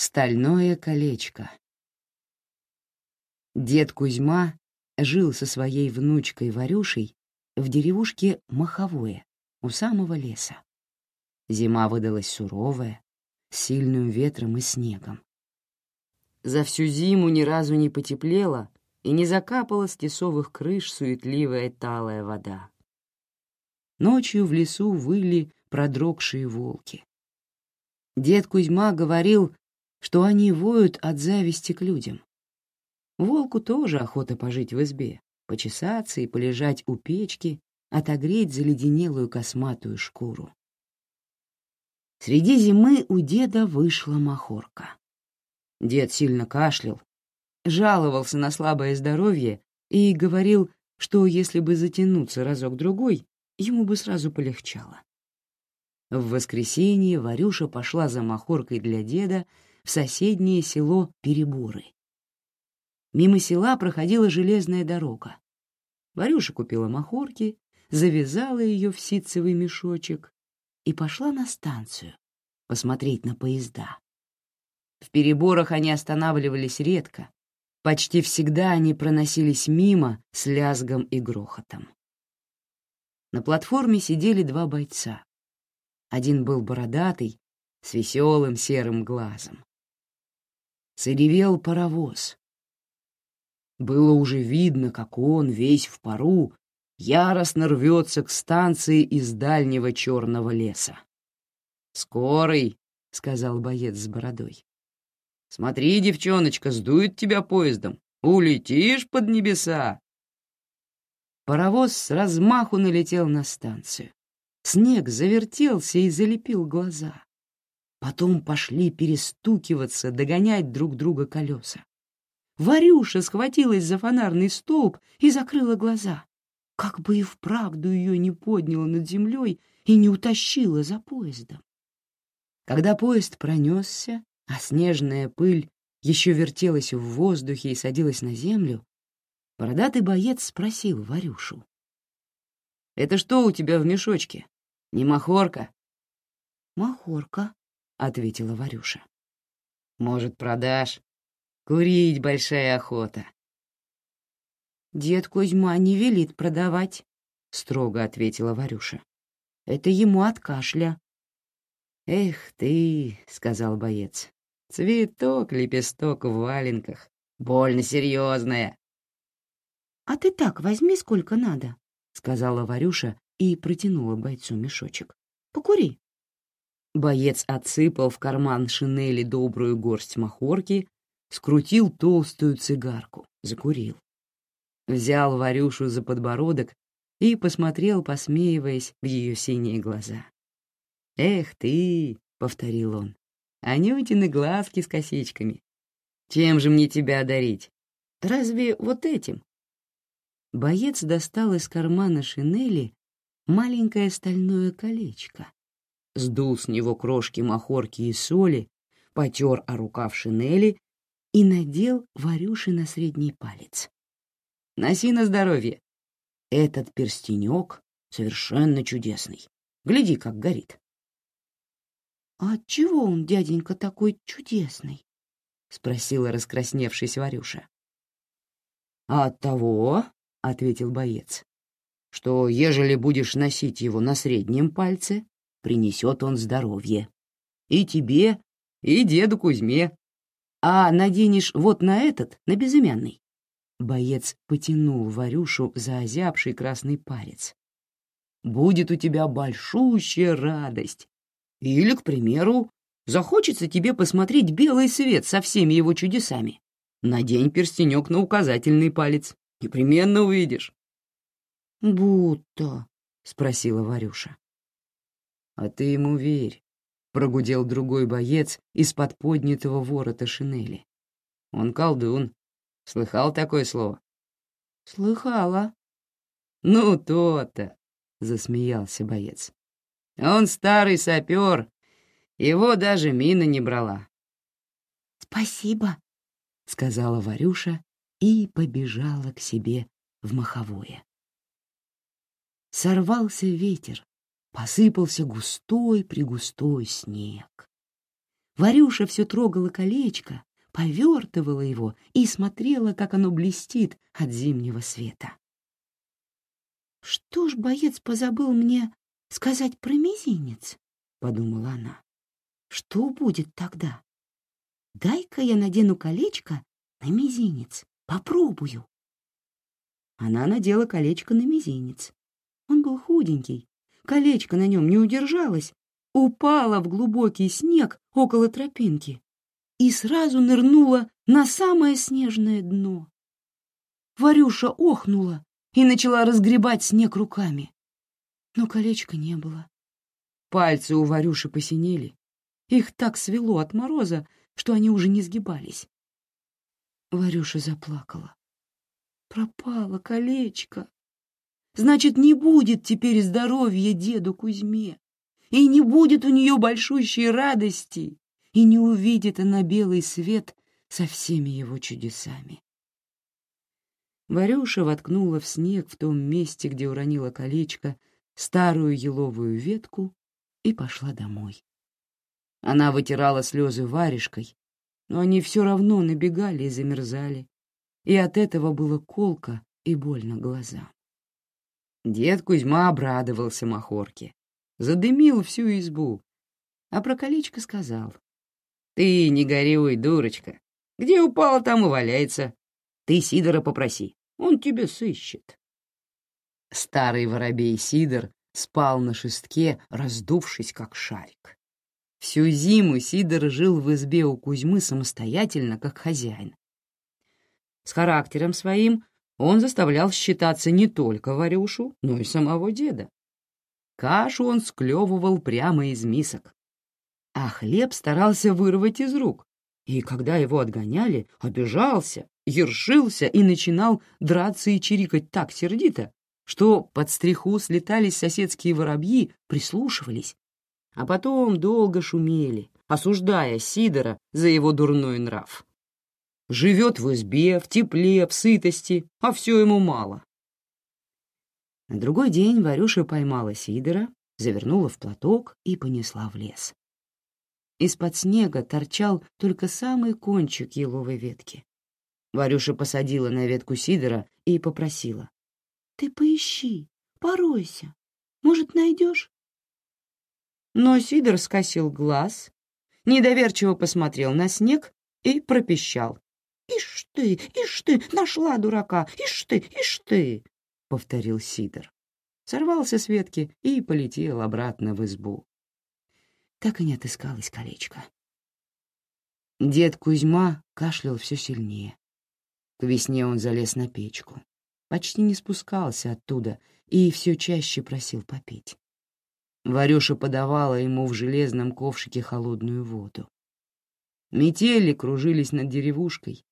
Стальное колечко. Дед Кузьма жил со своей внучкой Варюшей в деревушке Маховое, у самого леса. Зима выдалась суровая, с сильным ветром и снегом. За всю зиму ни разу не потеплело и не закапала с тесовых крыш суетливая талая вода. Ночью в лесу выли продрогшие волки. Дед Кузьма говорил, что они воют от зависти к людям. Волку тоже охота пожить в избе, почесаться и полежать у печки, отогреть заледенелую косматую шкуру. Среди зимы у деда вышла махорка. Дед сильно кашлял, жаловался на слабое здоровье и говорил, что если бы затянуться разок-другой, ему бы сразу полегчало. В воскресенье Варюша пошла за махоркой для деда в соседнее село Переборы. Мимо села проходила железная дорога. Варюша купила махорки, завязала ее в ситцевый мешочек и пошла на станцию посмотреть на поезда. В переборах они останавливались редко. Почти всегда они проносились мимо с лязгом и грохотом. На платформе сидели два бойца. Один был бородатый, с веселым серым глазом. Заревел паровоз. Было уже видно, как он, весь в пару, яростно рвется к станции из дальнего черного леса. «Скорый», — сказал боец с бородой. «Смотри, девчоночка, сдует тебя поездом. Улетишь под небеса». Паровоз с размаху налетел на станцию. Снег завертелся и залепил глаза. Потом пошли перестукиваться, догонять друг друга колеса. Варюша схватилась за фонарный столб и закрыла глаза. Как бы и вправду ее не подняло над землей и не утащило за поездом. Когда поезд пронесся, а снежная пыль еще вертелась в воздухе и садилась на землю, бородатый боец спросил Варюшу. «Это что у тебя в мешочке? Не махорка?» «Махорка», — ответила Варюша. «Может, продашь? Курить большая охота». «Дед Кузьма не велит продавать», — строго ответила Варюша. «Это ему от кашля». «Эх ты», — сказал боец, — «цветок, лепесток в валенках, больно серьезная». «А ты так возьми сколько надо», — сказала Варюша и протянула бойцу мешочек. «Покури». Боец отсыпал в карман шинели добрую горсть махорки, скрутил толстую цигарку, закурил. Взял Варюшу за подбородок и посмотрел, посмеиваясь в ее синие глаза. «Эх ты!» — повторил он. «Анютины глазки с косичками. Чем же мне тебя одарить? Разве вот этим?» Боец достал из кармана шинели маленькое стальное колечко, сдул с него крошки махорки и соли, потер о рукав шинели и надел Варюши на средний палец. «Носи на здоровье. Этот перстенек совершенно чудесный. Гляди, как горит». «А отчего он, дяденька, такой чудесный?» — спросила раскрасневшись Варюша. «А от того, — ответил боец, — что, ежели будешь носить его на среднем пальце, принесет он здоровье. И тебе, и деду Кузьме. А наденешь вот на этот, на безымянный». Боец потянул Варюшу за озябший красный парец. «Будет у тебя большущая радость, или, к примеру, захочется тебе посмотреть белый свет со всеми его чудесами. Надень перстенек на указательный палец. Непременно увидишь. «Будто», — спросила Варюша. «А ты ему верь», — прогудел другой боец из-под поднятого ворота шинели. «Он колдун. Слыхал такое слово?» «Слыхала». «Ну, то-то», — засмеялся боец. Он старый сапер, его даже мина не брала. «Спасибо», — сказала Варюша и побежала к себе в маховое. Сорвался ветер, посыпался густой-пригустой снег. Варюша все трогала колечко, повертывала его и смотрела, как оно блестит от зимнего света. «Что ж боец позабыл мне сказать про мизинец?» — подумала она. «Что будет тогда? Дай-ка я надену колечко на мизинец, попробую». Она надела колечко на мизинец. Он был худенький, колечко на нем не удержалось, упало в глубокий снег около тропинки и сразу нырнула на самое снежное дно. Варюша охнула и начала разгребать снег руками. Но колечка не было. Пальцы у Варюши посинели. Их так свело от мороза, что они уже не сгибались. Варюша заплакала. Пропало колечко. Значит, не будет теперь здоровья деду Кузьме, и не будет у нее большущей радости, и не увидит она белый свет со всеми его чудесами. Варюша воткнула в снег в том месте, где уронила колечко, старую еловую ветку и пошла домой. Она вытирала слезы варежкой, но они все равно набегали и замерзали, и от этого было колко и больно глазам. Дед Кузьма обрадовался махорке, задымил всю избу, а про колечко сказал. «Ты не горюй, дурочка. Где упала, там и валяется. Ты Сидора попроси, он тебе сыщет». Старый воробей Сидор спал на шестке, раздувшись как шарик. Всю зиму Сидор жил в избе у Кузьмы самостоятельно, как хозяин. С характером своим он заставлял считаться не только Варюшу, но и самого деда. Кашу он склевывал прямо из мисок, а хлеб старался вырвать из рук, и когда его отгоняли, обижался, ершился и начинал драться и чирикать так сердито, что под стриху слетались соседские воробьи, прислушивались, а потом долго шумели, осуждая Сидора за его дурной нрав. Живет в избе, в тепле, в сытости, а все ему мало. На другой день Варюша поймала Сидора, завернула в платок и понесла в лес. Из-под снега торчал только самый кончик еловой ветки. Варюша посадила на ветку Сидора и попросила. «Ты поищи, поройся, может, найдешь?» Но Сидор скосил глаз, недоверчиво посмотрел на снег и пропищал. «Ишь ты, ишь ты, нашла дурака, ишь ты, ишь ты!» — повторил Сидор. Сорвался с ветки и полетел обратно в избу. Так и не отыскалось колечко. Дед Кузьма кашлял все сильнее. К весне он залез на печку. Почти не спускался оттуда и все чаще просил попить. Варюша подавала ему в железном ковшике холодную воду. Метели кружились над деревушкой,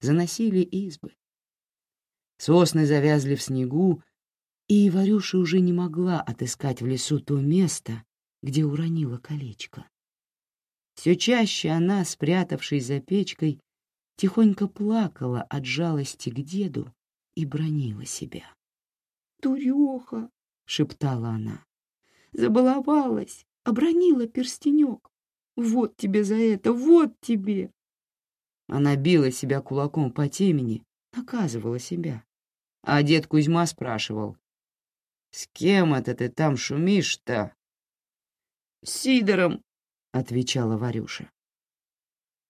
заносили избы. Сосны завязли в снегу, и Варюша уже не могла отыскать в лесу то место, где уронила колечко. Все чаще она, спрятавшись за печкой, тихонько плакала от жалости к деду и бронила себя. «Дуреха!» — шептала она. «Забаловалась, обронила перстенек. Вот тебе за это, вот тебе!» Она била себя кулаком по темени, наказывала себя. А дед Кузьма спрашивал, «С кем это ты там шумишь-то?» «С Сидором», — отвечала Варюша.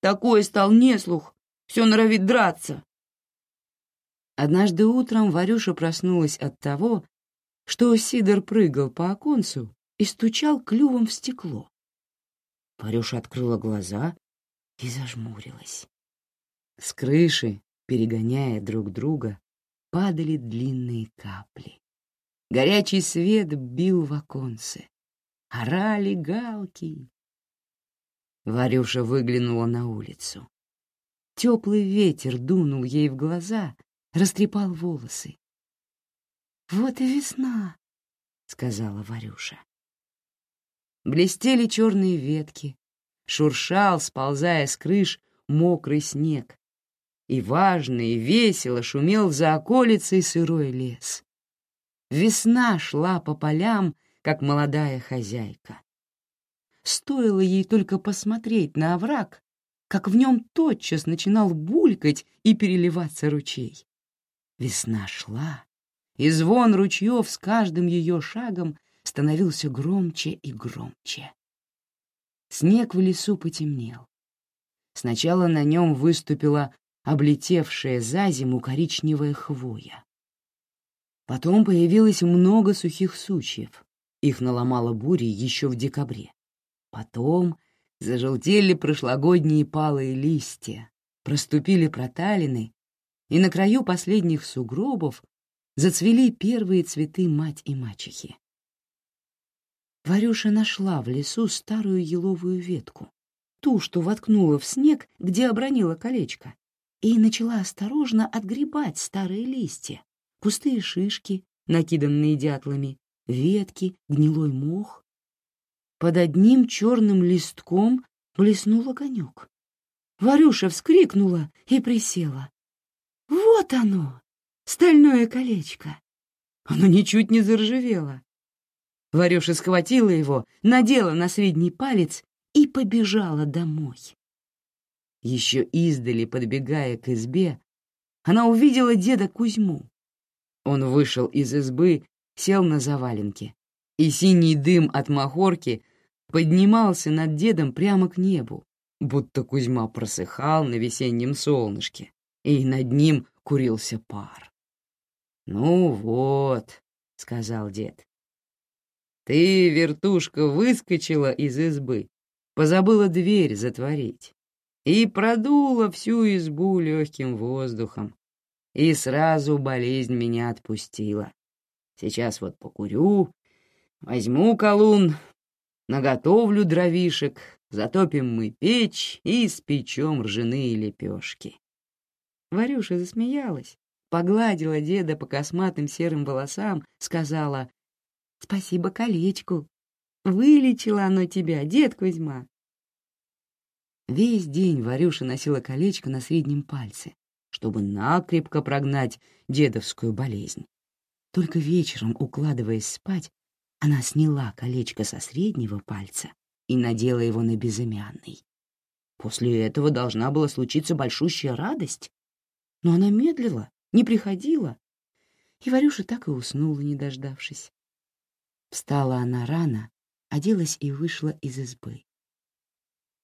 «Такой стал неслух, все норовит драться». Однажды утром Варюша проснулась от того, что Сидор прыгал по оконцу и стучал клювом в стекло. Варюша открыла глаза и зажмурилась. С крыши, перегоняя друг друга, падали длинные капли. Горячий свет бил в оконце. Орали галки. Варюша выглянула на улицу. Теплый ветер дунул ей в глаза, растрепал волосы. «Вот и весна», — сказала Варюша. Блестели черные ветки, шуршал, сползая с крыш, мокрый снег, и важно и весело шумел за околицей сырой лес. Весна шла по полям, как молодая хозяйка. стоило ей только посмотреть на овраг, как в нем тотчас начинал булькать и переливаться ручей. Весна шла, и звон ручьев с каждым ее шагом становился громче и громче. Снег в лесу потемнел. Сначала на нем выступила облетевшая за зиму коричневая хвоя. Потом появилось много сухих сучьев. Их наломала буря еще в декабре. Потом зажелтели прошлогодние палые листья, проступили проталины, и на краю последних сугробов зацвели первые цветы мать и мачехи. Варюша нашла в лесу старую еловую ветку, ту, что воткнула в снег, где обронила колечко, и начала осторожно отгребать старые листья, пустые шишки, накиданные дятлами, ветки, гнилой мох. Под одним черным листком блеснул огонек. Варюша вскрикнула и присела. «Вот оно! Стальное колечко!» Оно ничуть не заржавело. Варюша схватила его, надела на средний палец и побежала домой. Еще издали, подбегая к избе, она увидела деда Кузьму. Он вышел из избы, сел на заваленке, и синий дым от махорки поднимался над дедом прямо к небу, будто Кузьма просыхал на весеннем солнышке, и над ним курился пар. «Ну вот», — сказал дед, ты, вертушка, выскочила из избы, позабыла дверь затворить и продула всю избу легким воздухом, и сразу болезнь меня отпустила. Сейчас вот покурю, возьму колун, наготовлю дровишек, затопим мы печь и спечем ржаные лепешки. Варюша засмеялась, погладила деда по косматым серым волосам, сказала Спасибо колечку. Вылечило оно тебя, дед Кузьма. Весь день Варюша носила колечко на среднем пальце, чтобы накрепко прогнать дедовскую болезнь. Только вечером, укладываясь спать, она сняла колечко со среднего пальца и надела его на безымянный. После этого должна была случиться большущая радость. Но она медлила, не приходила, и Варюша так и уснула, не дождавшись. Встала она рано, оделась и вышла из избы.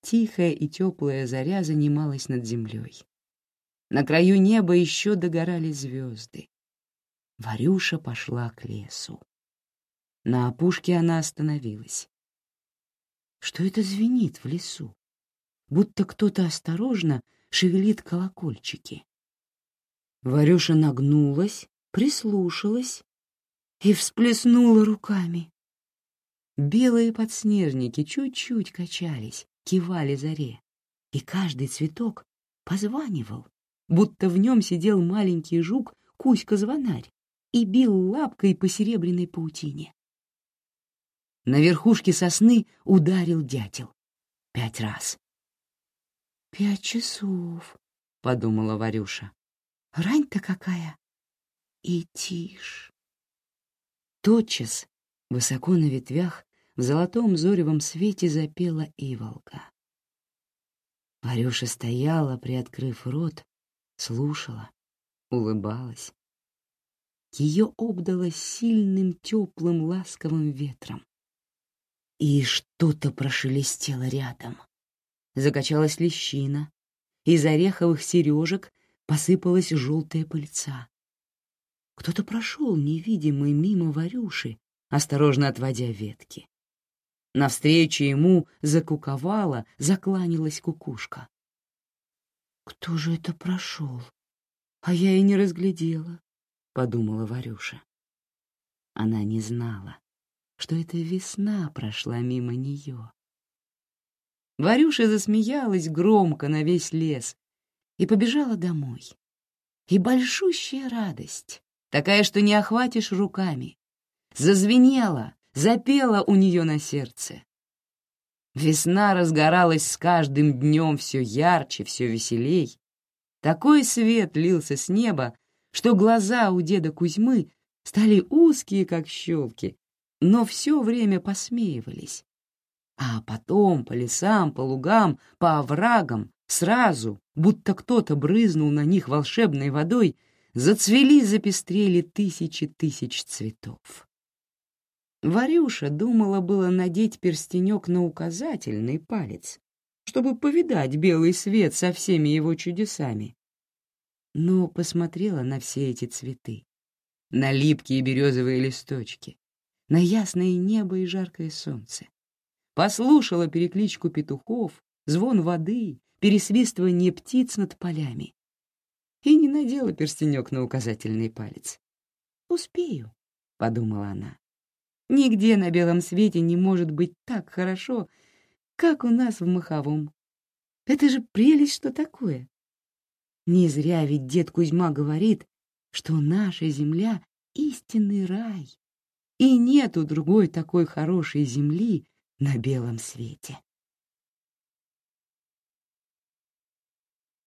Тихая и теплая заря занималась над землей. На краю неба еще догорали звезды. Варюша пошла к лесу. На опушке она остановилась. Что это звенит в лесу? Будто кто-то осторожно шевелит колокольчики. Варюша нагнулась, прислушалась и всплеснула руками. Белые подснежники чуть-чуть качались, кивали заре, и каждый цветок позванивал, будто в нем сидел маленький жук Кузька-звонарь и бил лапкой по серебряной паутине. На верхушке сосны ударил дятел. Пять раз. «Пять часов», — подумала Варюша. «Рань-то какая!» И тишь. Тотчас, высоко на ветвях, в золотом зоревом свете запела иволга. Варюша стояла, приоткрыв рот, слушала, улыбалась. Ее обдало сильным, теплым, ласковым ветром. И что-то прошелестело рядом. Закачалась лещина, из ореховых сережек посыпалась желтая пыльца. Кто-то прошел невидимый мимо Варюши, осторожно отводя ветки. Навстречу ему закуковала, закланялась кукушка. «Кто же это прошел? А я и не разглядела», — подумала Варюша. Она не знала, что это весна прошла мимо нее. Варюша засмеялась громко на весь лес и побежала домой. И большущая радость такая, что не охватишь руками. Зазвенела, запела у нее на сердце. Весна разгоралась с каждым днем все ярче, все веселей. Такой свет лился с неба, что глаза у деда Кузьмы стали узкие, как щелки, но все время посмеивались. А потом по лесам, по лугам, по оврагам, сразу, будто кто-то брызнул на них волшебной водой, зацвели, запестрели тысячи тысяч цветов. Варюша думала было надеть перстенек на указательный палец, чтобы повидать белый свет со всеми его чудесами. Но посмотрела на все эти цветы, на липкие березовые листочки, на ясное небо и жаркое солнце. Послушала перекличку петухов, звон воды, пересвистывание птиц над полями. И не надела перстенек на указательный палец. «Успею», — подумала она. Нигде на белом свете не может быть так хорошо, как у нас в Маховом. Это же прелесть, что такое. Не зря ведь дед Кузьма говорит, что наша земля — истинный рай, и нету другой такой хорошей земли на белом свете.